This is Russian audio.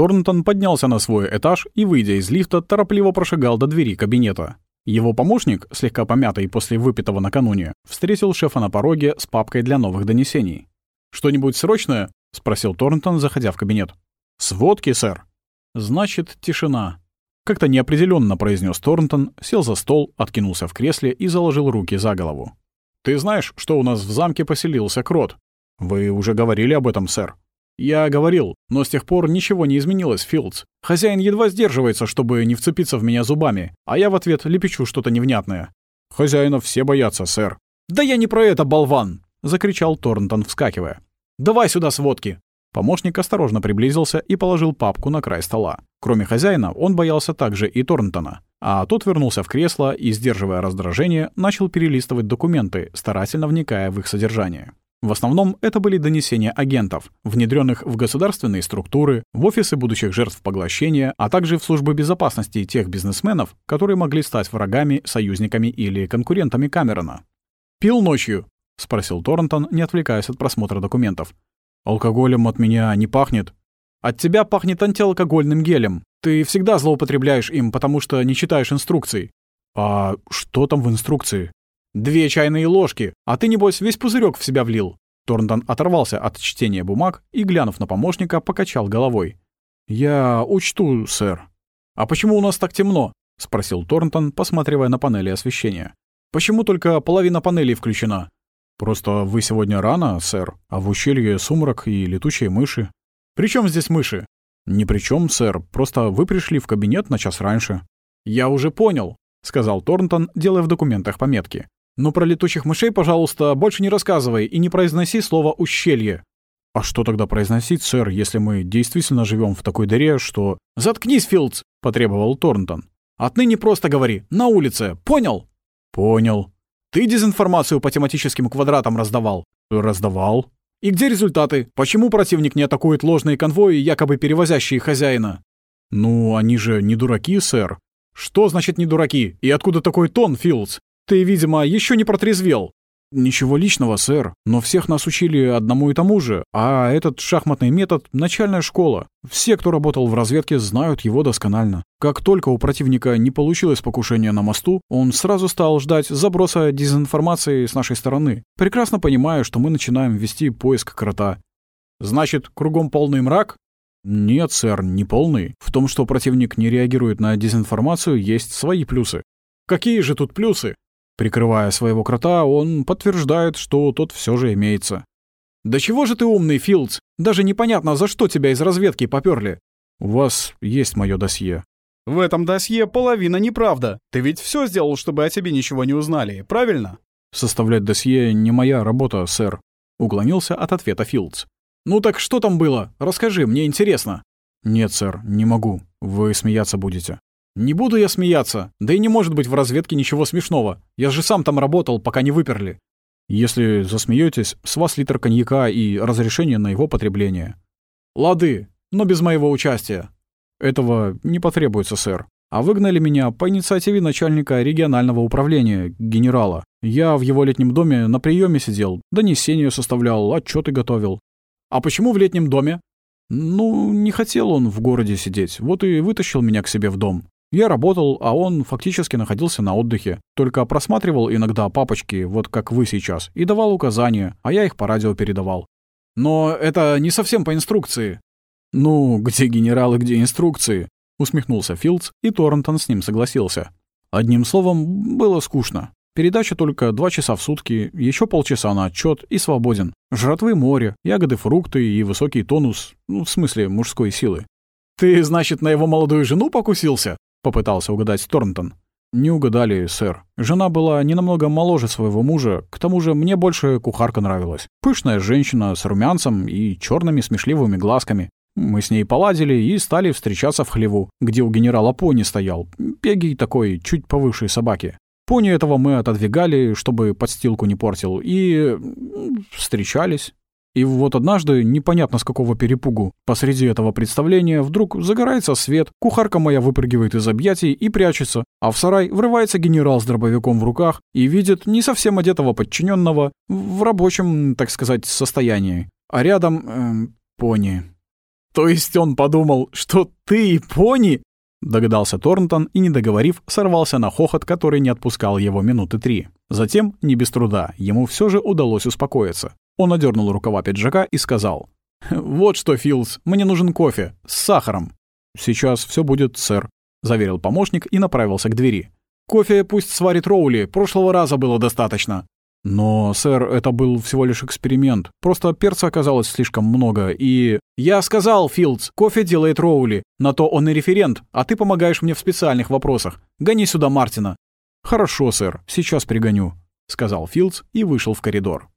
Торнтон поднялся на свой этаж и, выйдя из лифта, торопливо прошагал до двери кабинета. Его помощник, слегка помятый после выпитого накануне, встретил шефа на пороге с папкой для новых донесений. «Что-нибудь срочное?» — спросил Торнтон, заходя в кабинет. «Сводки, сэр». «Значит, тишина». Как-то неопределенно произнес Торнтон, сел за стол, откинулся в кресле и заложил руки за голову. «Ты знаешь, что у нас в замке поселился крот?» «Вы уже говорили об этом, сэр». «Я говорил, но с тех пор ничего не изменилось, Филдс. Хозяин едва сдерживается, чтобы не вцепиться в меня зубами, а я в ответ лепечу что-то невнятное». «Хозяина все боятся, сэр». «Да я не про это, болван!» — закричал Торнтон, вскакивая. «Давай сюда сводки!» Помощник осторожно приблизился и положил папку на край стола. Кроме хозяина, он боялся также и Торнтона. А тот вернулся в кресло и, сдерживая раздражение, начал перелистывать документы, старательно вникая в их содержание. В основном это были донесения агентов, внедренных в государственные структуры, в офисы будущих жертв поглощения, а также в службы безопасности тех бизнесменов, которые могли стать врагами, союзниками или конкурентами Камерона. «Пил ночью?» — спросил Торнтон, не отвлекаясь от просмотра документов. «Алкоголем от меня не пахнет?» «От тебя пахнет антиалкогольным гелем. Ты всегда злоупотребляешь им, потому что не читаешь инструкций». «А что там в инструкции?» «Две чайные ложки, а ты, небось, весь пузырек в себя влил». Торнтон оторвался от чтения бумаг и, глянув на помощника, покачал головой. «Я учту, сэр». «А почему у нас так темно?» — спросил Торнтон, посматривая на панели освещения. «Почему только половина панелей включена?» «Просто вы сегодня рано, сэр, а в ущелье сумрак и летучие мыши». «При здесь мыши?» «Ни при чем, сэр, просто вы пришли в кабинет на час раньше». «Я уже понял», — сказал Торнтон, делая в документах пометки. Но про летучих мышей, пожалуйста, больше не рассказывай и не произноси слово «ущелье». А что тогда произносить, сэр, если мы действительно живем в такой дыре, что... «Заткнись, Филдс!» — потребовал Торнтон. «Отныне просто говори. На улице. Понял?» «Понял». «Ты дезинформацию по тематическим квадратам раздавал?» «Раздавал». «И где результаты? Почему противник не атакует ложные конвои, якобы перевозящие хозяина?» «Ну, они же не дураки, сэр». «Что значит не дураки? И откуда такой тон, Филдс? Ты, видимо, еще не протрезвел. Ничего личного, сэр, но всех нас учили одному и тому же, а этот шахматный метод — начальная школа. Все, кто работал в разведке, знают его досконально. Как только у противника не получилось покушение на мосту, он сразу стал ждать заброса дезинформации с нашей стороны, прекрасно понимая, что мы начинаем вести поиск крота. Значит, кругом полный мрак? Нет, сэр, не полный. В том, что противник не реагирует на дезинформацию, есть свои плюсы. Какие же тут плюсы? Прикрывая своего крота, он подтверждает, что тот все же имеется. «Да чего же ты умный, Филдс? Даже непонятно, за что тебя из разведки попёрли. У вас есть мое досье. В этом досье половина неправда. Ты ведь все сделал, чтобы о тебе ничего не узнали, правильно? Составлять досье не моя работа, сэр. Уклонился от ответа Филдс. Ну так что там было? Расскажи, мне интересно. Нет, сэр, не могу. Вы смеяться будете. «Не буду я смеяться. Да и не может быть в разведке ничего смешного. Я же сам там работал, пока не выперли». «Если засмеетесь, с вас литр коньяка и разрешение на его потребление». «Лады, но без моего участия». «Этого не потребуется, сэр. А выгнали меня по инициативе начальника регионального управления, генерала. Я в его летнем доме на приеме сидел, донесения составлял, отчеты готовил». «А почему в летнем доме?» «Ну, не хотел он в городе сидеть, вот и вытащил меня к себе в дом. Я работал, а он фактически находился на отдыхе. Только просматривал иногда папочки, вот как вы сейчас, и давал указания, а я их по радио передавал. Но это не совсем по инструкции. Ну, где генералы, где инструкции? Усмехнулся Филдс, и Торрентон с ним согласился. Одним словом, было скучно. Передача только два часа в сутки, еще полчаса на отчет и свободен. Жратвы море, ягоды, фрукты и высокий тонус, ну, в смысле мужской силы. «Ты, значит, на его молодую жену покусился?» — попытался угадать Торнтон. «Не угадали, сэр. Жена была не намного моложе своего мужа, к тому же мне больше кухарка нравилась. Пышная женщина с румянцем и черными смешливыми глазками. Мы с ней поладили и стали встречаться в хлеву, где у генерала пони стоял, пегий такой, чуть повыше собаки. Пони этого мы отодвигали, чтобы подстилку не портил, и... встречались. И вот однажды, непонятно с какого перепугу, посреди этого представления вдруг загорается свет, кухарка моя выпрыгивает из объятий и прячется, а в сарай врывается генерал с дробовиком в руках и видит не совсем одетого подчиненного в рабочем, так сказать, состоянии. А рядом... Э, пони. То есть он подумал, что ты и пони? Догадался Торнтон и, не договорив, сорвался на хохот, который не отпускал его минуты три. Затем, не без труда, ему все же удалось успокоиться. Он одернул рукава пиджака и сказал. «Вот что, Филс, мне нужен кофе. С сахаром». «Сейчас все будет, сэр», — заверил помощник и направился к двери. «Кофе пусть сварит Роули, прошлого раза было достаточно». «Но, сэр, это был всего лишь эксперимент. Просто перца оказалось слишком много, и...» «Я сказал, Филдс, кофе делает Роули. На то он и референт, а ты помогаешь мне в специальных вопросах. Гони сюда Мартина». «Хорошо, сэр, сейчас пригоню», — сказал Филдс и вышел в коридор.